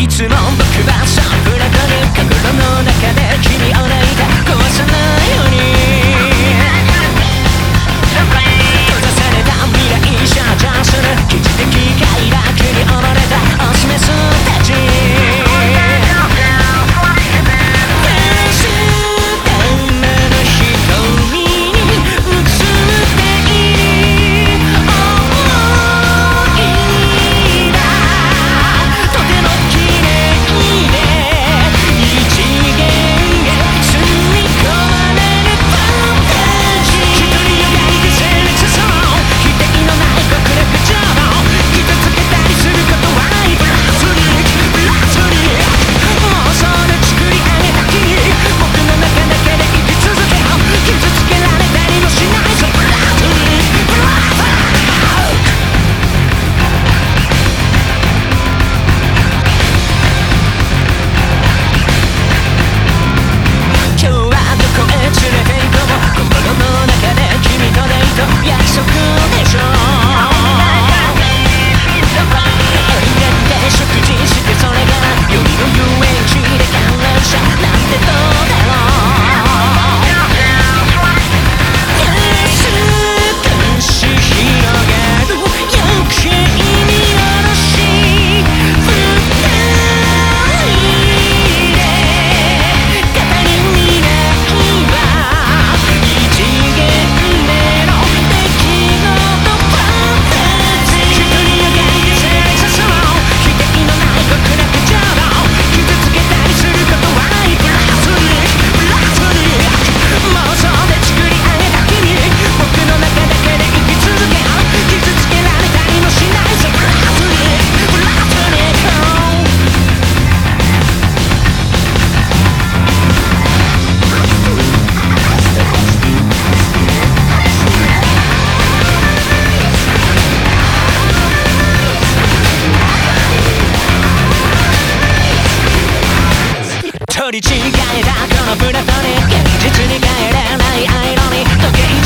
いつも僕はサンプラグに心の中で君を抱いた。壊さないり違いだこのプラトニック現実に変帰れないアイロニー時計